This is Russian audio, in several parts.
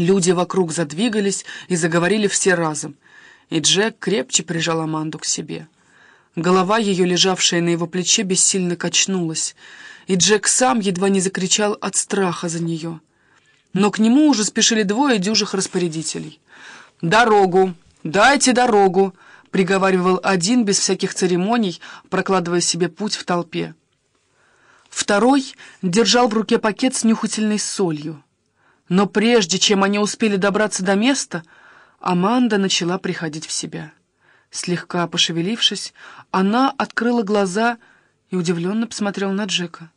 Люди вокруг задвигались и заговорили все разом, и Джек крепче прижал Аманду к себе. Голова ее, лежавшая на его плече, бессильно качнулась, и Джек сам едва не закричал от страха за нее. Но к нему уже спешили двое дюжих распорядителей. «Дорогу! Дайте дорогу!» — приговаривал один без всяких церемоний, прокладывая себе путь в толпе. Второй держал в руке пакет с нюхательной солью. Но прежде чем они успели добраться до места, Аманда начала приходить в себя. Слегка пошевелившись, она открыла глаза и удивленно посмотрела на Джека.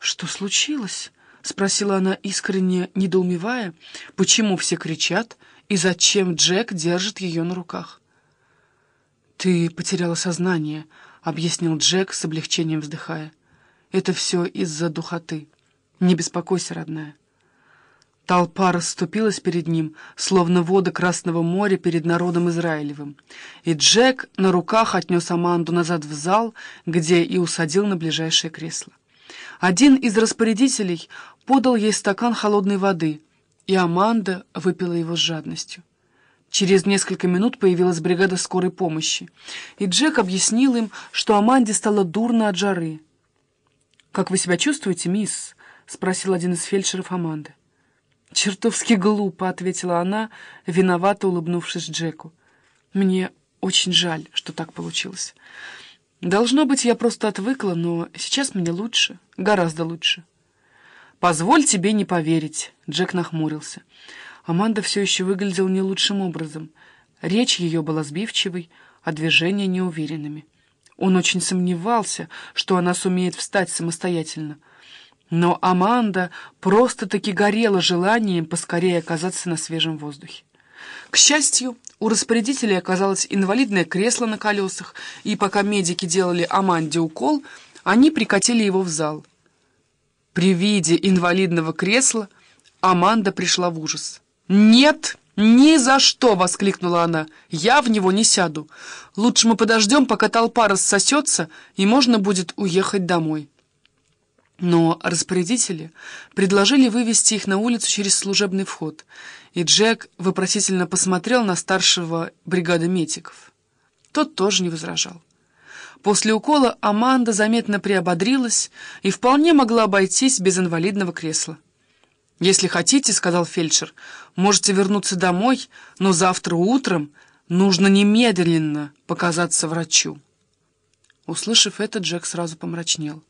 «Что случилось?» — спросила она, искренне недоумевая, почему все кричат и зачем Джек держит ее на руках. «Ты потеряла сознание», — объяснил Джек с облегчением вздыхая. «Это все из-за духоты. Не беспокойся, родная». Толпа расступилась перед ним, словно воды Красного моря перед народом Израилевым, и Джек на руках отнес Аманду назад в зал, где и усадил на ближайшее кресло. Один из распорядителей подал ей стакан холодной воды, и Аманда выпила его с жадностью. Через несколько минут появилась бригада скорой помощи, и Джек объяснил им, что Аманде стало дурно от жары. «Как вы себя чувствуете, мисс?» — спросил один из фельдшеров Аманды. «Чертовски глупо», — ответила она, виновато улыбнувшись Джеку. «Мне очень жаль, что так получилось. Должно быть, я просто отвыкла, но сейчас мне лучше, гораздо лучше». «Позволь тебе не поверить», — Джек нахмурился. Аманда все еще выглядела не лучшим образом. Речь ее была сбивчивой, а движения неуверенными. Он очень сомневался, что она сумеет встать самостоятельно — но Аманда просто-таки горела желанием поскорее оказаться на свежем воздухе. К счастью, у распорядителя оказалось инвалидное кресло на колесах, и пока медики делали Аманде укол, они прикатили его в зал. При виде инвалидного кресла Аманда пришла в ужас. «Нет, ни за что!» — воскликнула она. «Я в него не сяду. Лучше мы подождем, пока толпа рассосется, и можно будет уехать домой». Но распорядители предложили вывести их на улицу через служебный вход, и Джек вопросительно посмотрел на старшего бригады метиков. Тот тоже не возражал. После укола Аманда заметно приободрилась и вполне могла обойтись без инвалидного кресла. «Если хотите, — сказал фельдшер, — можете вернуться домой, но завтра утром нужно немедленно показаться врачу». Услышав это, Джек сразу помрачнел.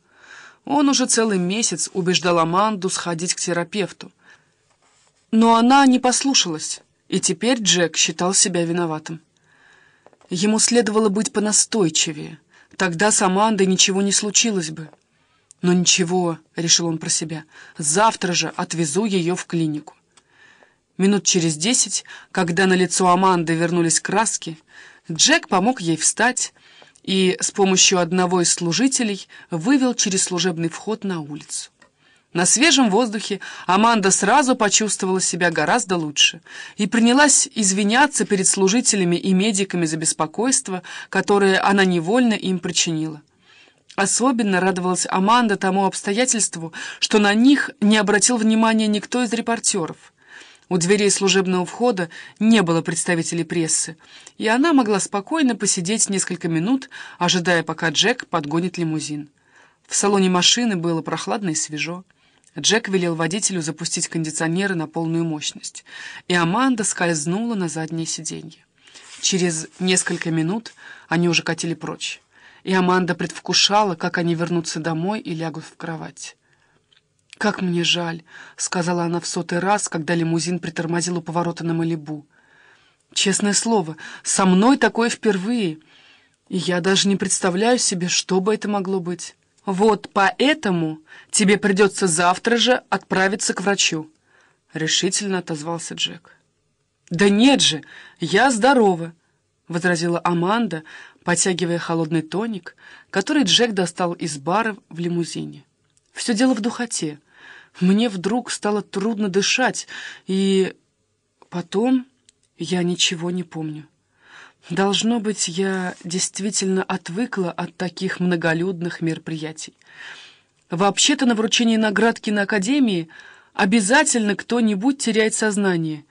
Он уже целый месяц убеждал Аманду сходить к терапевту. Но она не послушалась, и теперь Джек считал себя виноватым. Ему следовало быть понастойчивее, тогда с Амандой ничего не случилось бы. Но ничего, — решил он про себя, — завтра же отвезу ее в клинику. Минут через десять, когда на лицо Аманды вернулись краски, Джек помог ей встать, и с помощью одного из служителей вывел через служебный вход на улицу. На свежем воздухе Аманда сразу почувствовала себя гораздо лучше и принялась извиняться перед служителями и медиками за беспокойство, которое она невольно им причинила. Особенно радовалась Аманда тому обстоятельству, что на них не обратил внимания никто из репортеров — у дверей служебного входа не было представителей прессы, и она могла спокойно посидеть несколько минут, ожидая, пока Джек подгонит лимузин. В салоне машины было прохладно и свежо. Джек велел водителю запустить кондиционеры на полную мощность, и Аманда скользнула на заднее сиденье. Через несколько минут они уже катили прочь, и Аманда предвкушала, как они вернутся домой и лягут в кровать. «Как мне жаль», — сказала она в сотый раз, когда лимузин притормозил у поворота на Малибу. «Честное слово, со мной такое впервые, и я даже не представляю себе, что бы это могло быть. Вот поэтому тебе придется завтра же отправиться к врачу», — решительно отозвался Джек. «Да нет же, я здорова», — возразила Аманда, потягивая холодный тоник, который Джек достал из бара в лимузине. «Все дело в духоте». Мне вдруг стало трудно дышать, и потом я ничего не помню. Должно быть, я действительно отвыкла от таких многолюдных мероприятий. Вообще-то на вручении наград киноакадемии Обязательно кто-нибудь теряет сознание.